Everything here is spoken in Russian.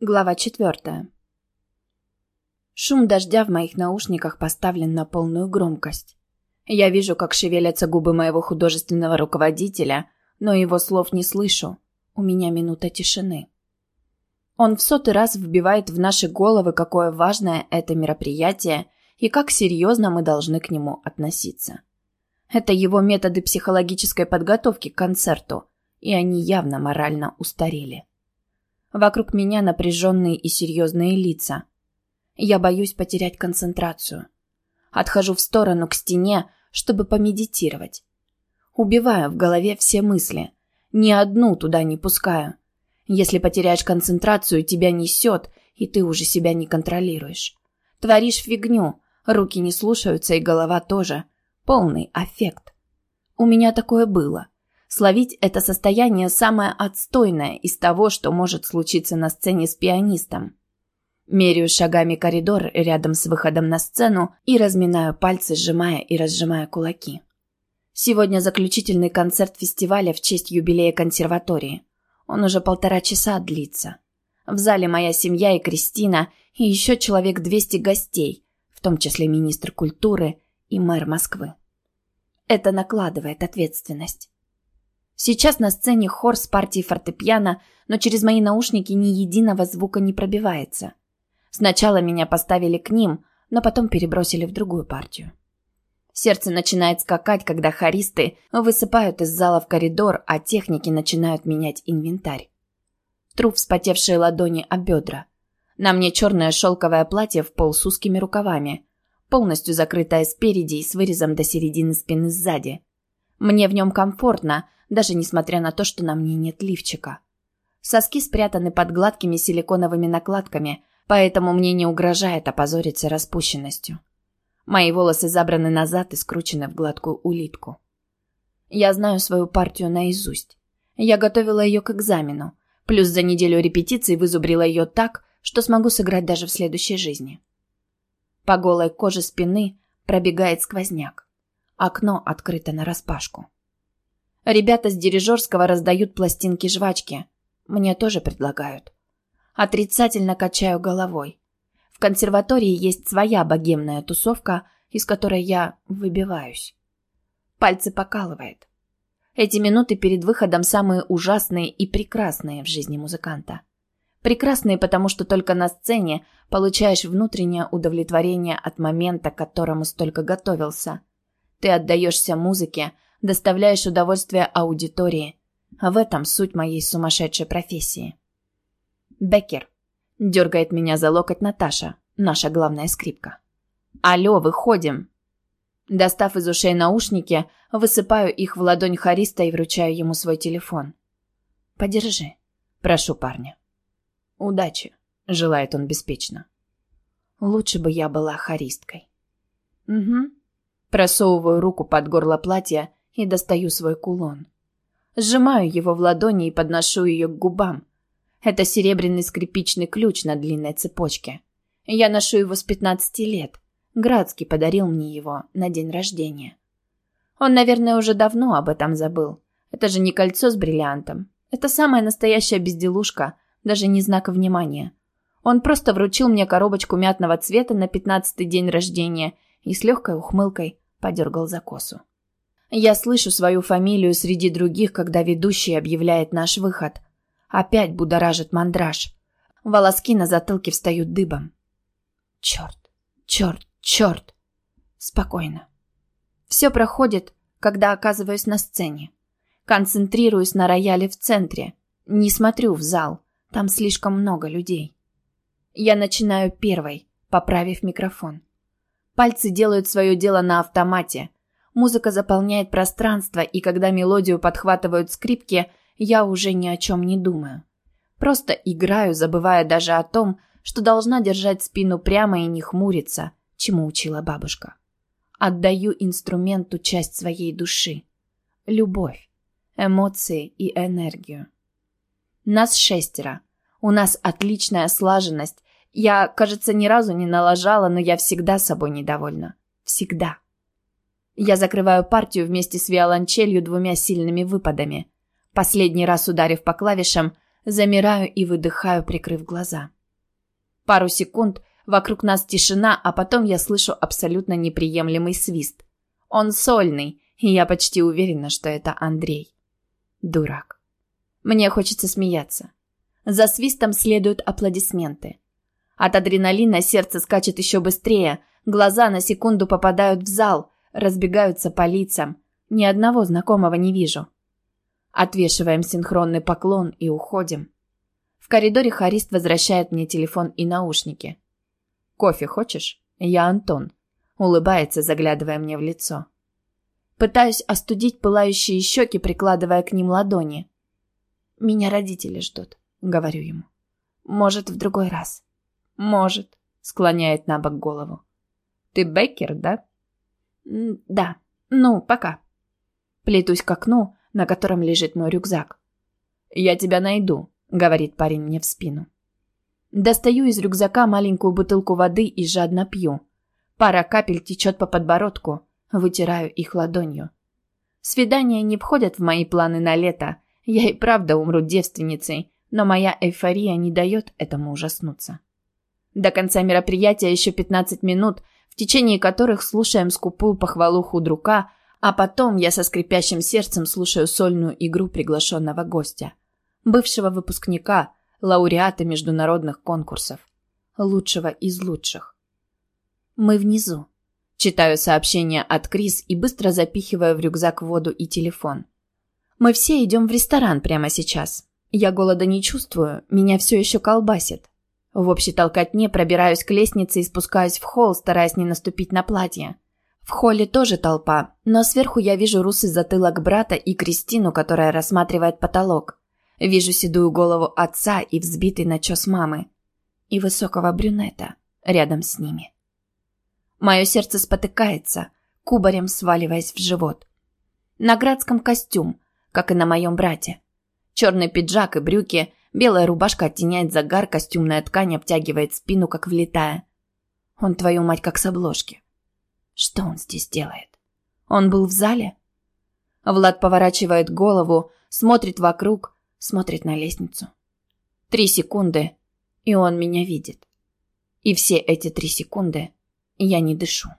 Глава четвертая. Шум дождя в моих наушниках поставлен на полную громкость. Я вижу, как шевелятся губы моего художественного руководителя, но его слов не слышу. У меня минута тишины. Он в сотый раз вбивает в наши головы, какое важное это мероприятие и как серьезно мы должны к нему относиться. Это его методы психологической подготовки к концерту, и они явно морально устарели. Вокруг меня напряженные и серьезные лица. Я боюсь потерять концентрацию. Отхожу в сторону к стене, чтобы помедитировать. Убиваю в голове все мысли. Ни одну туда не пускаю. Если потеряешь концентрацию, тебя несет, и ты уже себя не контролируешь. Творишь фигню, руки не слушаются и голова тоже. Полный аффект. У меня такое было. Словить это состояние самое отстойное из того, что может случиться на сцене с пианистом. Меряю шагами коридор рядом с выходом на сцену и разминаю пальцы, сжимая и разжимая кулаки. Сегодня заключительный концерт фестиваля в честь юбилея консерватории. Он уже полтора часа длится. В зале моя семья и Кристина, и еще человек 200 гостей, в том числе министр культуры и мэр Москвы. Это накладывает ответственность. Сейчас на сцене хор с партией фортепиано, но через мои наушники ни единого звука не пробивается. Сначала меня поставили к ним, но потом перебросили в другую партию. Сердце начинает скакать, когда хористы высыпают из зала в коридор, а техники начинают менять инвентарь. Тру вспотевшие ладони об бедра. На мне черное шелковое платье в пол с узкими рукавами, полностью закрытое спереди и с вырезом до середины спины сзади. Мне в нем комфортно, даже несмотря на то, что на мне нет лифчика. Соски спрятаны под гладкими силиконовыми накладками, поэтому мне не угрожает опозориться распущенностью. Мои волосы забраны назад и скручены в гладкую улитку. Я знаю свою партию наизусть. Я готовила ее к экзамену, плюс за неделю репетиций вызубрила ее так, что смогу сыграть даже в следующей жизни. По голой коже спины пробегает сквозняк. Окно открыто нараспашку. Ребята с дирижерского раздают пластинки жвачки. Мне тоже предлагают. Отрицательно качаю головой. В консерватории есть своя богемная тусовка, из которой я выбиваюсь. Пальцы покалывает. Эти минуты перед выходом самые ужасные и прекрасные в жизни музыканта. Прекрасные, потому что только на сцене получаешь внутреннее удовлетворение от момента, к которому столько готовился. Ты отдаешься музыке, доставляешь удовольствие аудитории. В этом суть моей сумасшедшей профессии. Беккер. Дергает меня за локоть Наташа, наша главная скрипка. Алло, выходим. Достав из ушей наушники, высыпаю их в ладонь хориста и вручаю ему свой телефон. «Подержи», — прошу парня. «Удачи», — желает он беспечно. «Лучше бы я была хористкой». «Угу». Просовываю руку под горло платья и достаю свой кулон. Сжимаю его в ладони и подношу ее к губам. Это серебряный скрипичный ключ на длинной цепочке. Я ношу его с 15 лет. Градский подарил мне его на день рождения. Он, наверное, уже давно об этом забыл. Это же не кольцо с бриллиантом. Это самая настоящая безделушка, даже не знак внимания. Он просто вручил мне коробочку мятного цвета на пятнадцатый день рождения и с легкой ухмылкой подергал за косу. Я слышу свою фамилию среди других, когда ведущий объявляет наш выход. Опять будоражит мандраж. Волоски на затылке встают дыбом. Черт, черт, черт. Спокойно. Все проходит, когда оказываюсь на сцене. Концентрируюсь на рояле в центре. Не смотрю в зал. Там слишком много людей. Я начинаю первой, поправив микрофон. Пальцы делают свое дело на автомате. Музыка заполняет пространство, и когда мелодию подхватывают скрипки, я уже ни о чем не думаю. Просто играю, забывая даже о том, что должна держать спину прямо и не хмуриться, чему учила бабушка. Отдаю инструменту часть своей души. Любовь, эмоции и энергию. Нас шестеро. У нас отличная слаженность. Я, кажется, ни разу не налажала, но я всегда собой недовольна. Всегда. Я закрываю партию вместе с виолончелью двумя сильными выпадами. Последний раз ударив по клавишам, замираю и выдыхаю, прикрыв глаза. Пару секунд вокруг нас тишина, а потом я слышу абсолютно неприемлемый свист. Он сольный, и я почти уверена, что это Андрей. Дурак. Мне хочется смеяться. За свистом следуют аплодисменты. От адреналина сердце скачет еще быстрее, глаза на секунду попадают в зал, разбегаются по лицам. Ни одного знакомого не вижу. Отвешиваем синхронный поклон и уходим. В коридоре харист возвращает мне телефон и наушники. «Кофе хочешь? Я Антон», — улыбается, заглядывая мне в лицо. Пытаюсь остудить пылающие щеки, прикладывая к ним ладони. «Меня родители ждут», — говорю ему. «Может, в другой раз». «Может», — склоняет на бок голову. «Ты Беккер, да?» «Да. Ну, пока». Плетусь к окну, на котором лежит мой рюкзак. «Я тебя найду», — говорит парень мне в спину. Достаю из рюкзака маленькую бутылку воды и жадно пью. Пара капель течет по подбородку. Вытираю их ладонью. Свидания не входят в мои планы на лето. Я и правда умру девственницей, но моя эйфория не дает этому ужаснуться. До конца мероприятия еще 15 минут, в течение которых слушаем скупую похвалу худрука, а потом я со скрипящим сердцем слушаю сольную игру приглашенного гостя. Бывшего выпускника, лауреата международных конкурсов. Лучшего из лучших. Мы внизу. Читаю сообщение от Крис и быстро запихиваю в рюкзак воду и телефон. Мы все идем в ресторан прямо сейчас. Я голода не чувствую, меня все еще колбасит. В общей толкотне пробираюсь к лестнице и спускаюсь в холл, стараясь не наступить на платье. В холле тоже толпа, но сверху я вижу русый затылок брата и Кристину, которая рассматривает потолок. Вижу седую голову отца и взбитый начес мамы. И высокого брюнета рядом с ними. Мое сердце спотыкается, кубарем сваливаясь в живот. На градском костюм, как и на моем брате. Черный пиджак и брюки, белая рубашка оттеняет загар, костюмная ткань обтягивает спину, как влетая. Он, твою мать, как с обложки. Что он здесь делает? Он был в зале? Влад поворачивает голову, смотрит вокруг, смотрит на лестницу. Три секунды, и он меня видит. И все эти три секунды я не дышу.